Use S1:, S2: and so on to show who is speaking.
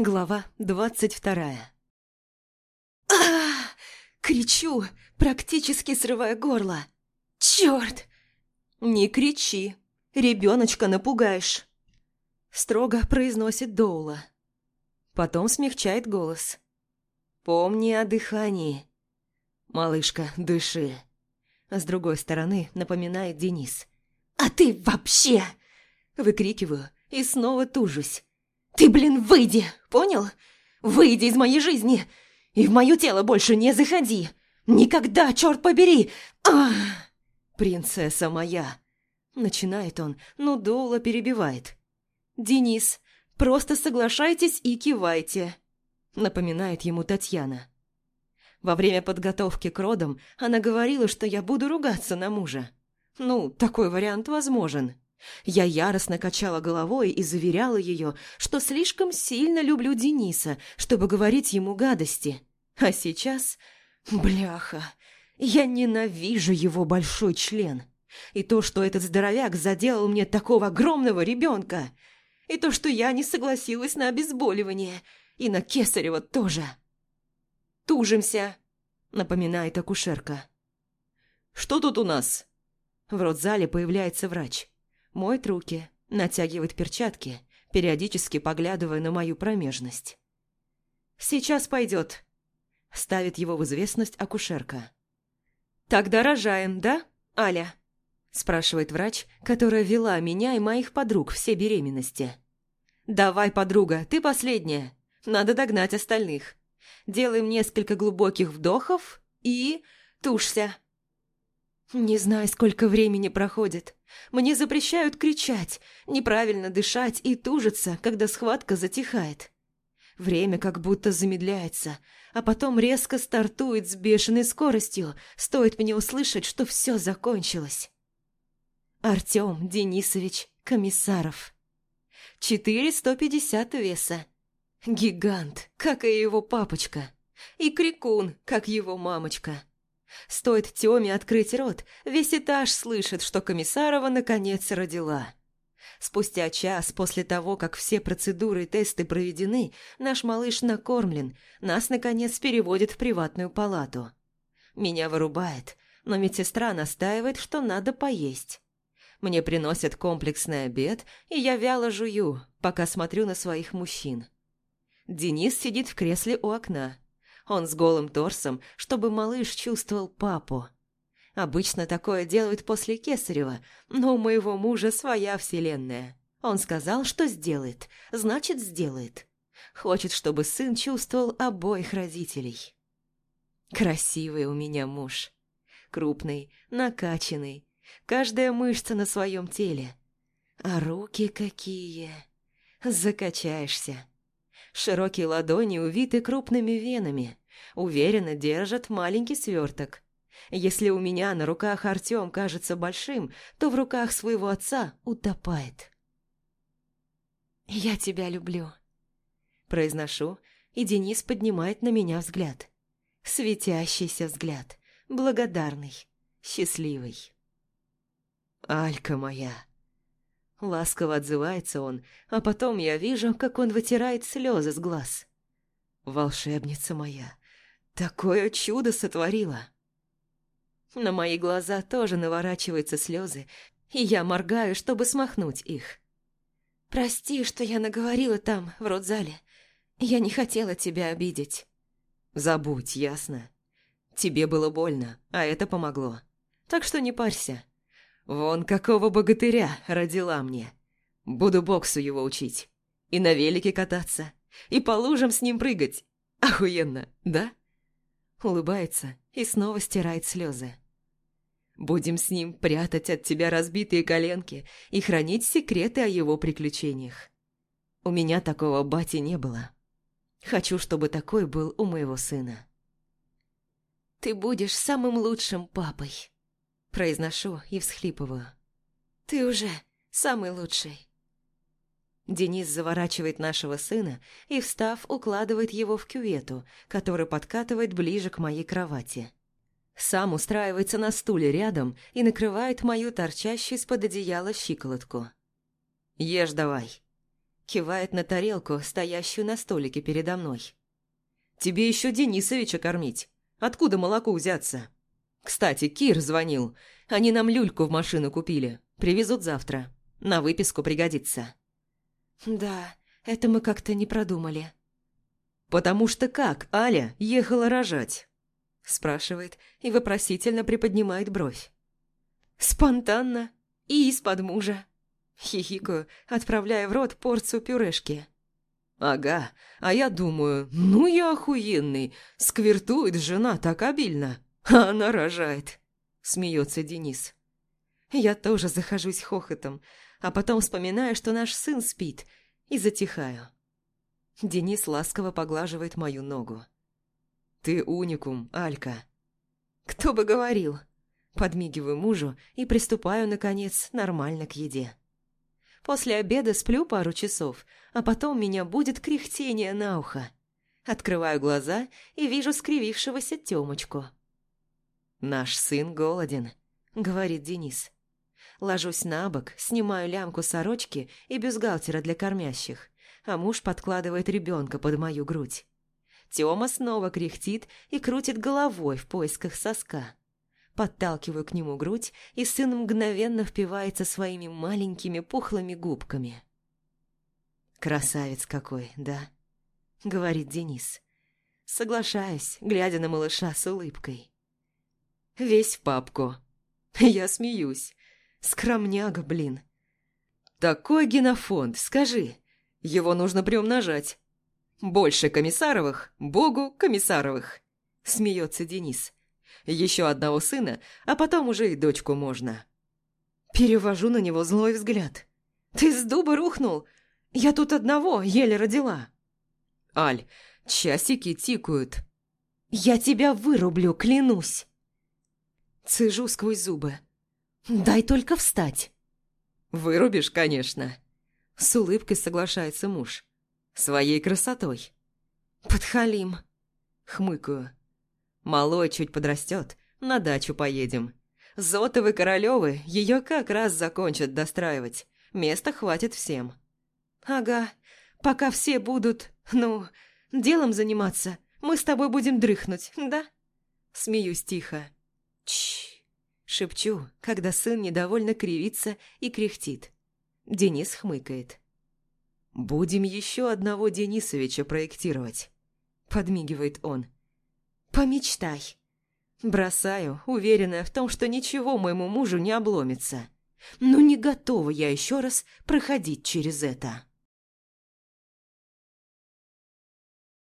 S1: Глава двадцать вторая. Кричу, практически срывая горло. Черт! Не кричи, ребеночка напугаешь. Строго произносит Доула. Потом смягчает голос. Помни о дыхании. Малышка, дыши. С другой стороны напоминает Денис. А ты вообще! Выкрикиваю и снова тужусь. «Ты, блин, выйди, понял? Выйди из моей жизни и в мое тело больше не заходи! Никогда, черт побери! Ах! Принцесса моя!» Начинает он, но Доула перебивает. «Денис, просто соглашайтесь и кивайте», напоминает ему Татьяна. Во время подготовки к родам она говорила, что я буду ругаться на мужа. Ну, такой вариант возможен. Я яростно качала головой и заверяла ее, что слишком сильно люблю Дениса, чтобы говорить ему гадости. А сейчас... Бляха, я ненавижу его большой член. И то, что этот здоровяк заделал мне такого огромного ребенка. И то, что я не согласилась на обезболивание. И на Кесарева тоже. «Тужимся», — напоминает акушерка. «Что тут у нас?» В родзале появляется врач моет руки, натягивает перчатки, периодически поглядывая на мою промежность. «Сейчас пойдет», – ставит его в известность акушерка. «Тогда рожаем, да, Аля?» – спрашивает врач, которая вела меня и моих подруг все беременности. «Давай, подруга, ты последняя. Надо догнать остальных. Делаем несколько глубоких вдохов и... тушься». Не знаю, сколько времени проходит. Мне запрещают кричать, неправильно дышать и тужиться, когда схватка затихает. Время как будто замедляется, а потом резко стартует с бешеной скоростью, стоит мне услышать, что все закончилось. Артем Денисович Комиссаров. Четыре сто пятьдесят веса. Гигант, как и его папочка. И крикун, как его мамочка. Стоит Тёме открыть рот, весь этаж слышит, что Комиссарова наконец родила. Спустя час после того, как все процедуры и тесты проведены, наш малыш накормлен, нас, наконец, переводят в приватную палату. Меня вырубает, но медсестра настаивает, что надо поесть. Мне приносят комплексный обед, и я вяло жую, пока смотрю на своих мужчин. Денис сидит в кресле у окна. Он с голым торсом, чтобы малыш чувствовал папу. Обычно такое делают после Кесарева, но у моего мужа своя вселенная. Он сказал, что сделает, значит, сделает. Хочет, чтобы сын чувствовал обоих родителей. Красивый у меня муж. Крупный, накачанный, каждая мышца на своем теле. А руки какие! Закачаешься. Широкие ладони увиты крупными венами, уверенно держат маленький сверток. Если у меня на руках Артем кажется большим, то в руках своего отца утопает. «Я тебя люблю», – произношу, и Денис поднимает на меня взгляд. Светящийся взгляд, благодарный, счастливый. «Алька моя!» Ласково отзывается он, а потом я вижу, как он вытирает слезы с глаз. «Волшебница моя, такое чудо сотворила!» На мои глаза тоже наворачиваются слезы, и я моргаю, чтобы смахнуть их. «Прости, что я наговорила там, в родзале. Я не хотела тебя обидеть». «Забудь, ясно? Тебе было больно, а это помогло. Так что не парься. Вон какого богатыря родила мне. Буду боксу его учить. И на велике кататься. И по лужам с ним прыгать. Охуенно, да? Улыбается и снова стирает слезы. Будем с ним прятать от тебя разбитые коленки и хранить секреты о его приключениях. У меня такого бати не было. Хочу, чтобы такой был у моего сына. Ты будешь самым лучшим папой. Произношу и всхлипываю. «Ты уже самый лучший». Денис заворачивает нашего сына и, встав, укладывает его в кювету, который подкатывает ближе к моей кровати. Сам устраивается на стуле рядом и накрывает мою торчащую из-под одеяла щиколотку. «Ешь давай». Кивает на тарелку, стоящую на столике передо мной. «Тебе еще Денисовича кормить. Откуда молоко взяться?» «Кстати, Кир звонил. Они нам люльку в машину купили. Привезут завтра. На выписку пригодится». «Да, это мы как-то не продумали». «Потому что как Аля ехала рожать?» Спрашивает и вопросительно приподнимает бровь. «Спонтанно и из-под мужа». Хихикаю, отправляя в рот порцию пюрешки. «Ага, а я думаю, ну я охуенный, сквертует жена так обильно, а она рожает», – смеется Денис. Я тоже захожусь хохотом, а потом вспоминаю, что наш сын спит, и затихаю. Денис ласково поглаживает мою ногу. «Ты уникум, Алька». «Кто бы говорил?» Подмигиваю мужу и приступаю, наконец, нормально к еде. После обеда сплю пару часов, а потом меня будет кряхтение на ухо. Открываю глаза и вижу скривившегося Тёмочку. «Наш сын голоден», — говорит Денис. Ложусь на бок, снимаю лямку сорочки и бюстгальтера для кормящих, а муж подкладывает ребенка под мою грудь. Тёма снова кряхтит и крутит головой в поисках соска. Подталкиваю к нему грудь, и сын мгновенно впивается своими маленькими пухлыми губками. «Красавец какой, да?» — говорит Денис. Соглашаюсь, глядя на малыша с улыбкой. Весь в папку. Я смеюсь. Скромняга, блин. Такой генофонд, скажи. Его нужно приумножать. Больше Комиссаровых, Богу Комиссаровых. Смеется Денис. Еще одного сына, а потом уже и дочку можно. Перевожу на него злой взгляд. Ты с дуба рухнул? Я тут одного еле родила. Аль, часики тикают. Я тебя вырублю, клянусь. Цежу сквозь зубы. «Дай только встать!» «Вырубишь, конечно!» С улыбкой соглашается муж. «Своей красотой!» «Подхалим!» Хмыкаю. «Малой чуть подрастет, на дачу поедем. Зотовы Королевы ее как раз закончат достраивать. Места хватит всем». «Ага, пока все будут, ну, делом заниматься, мы с тобой будем дрыхнуть, да?» Смеюсь тихо. Чш. Шепчу, когда сын недовольно кривится и кряхтит. Денис хмыкает. «Будем еще одного Денисовича проектировать», — подмигивает он. «Помечтай». Бросаю, уверенная в том, что ничего моему мужу не обломится. Но не готова я еще раз проходить через это.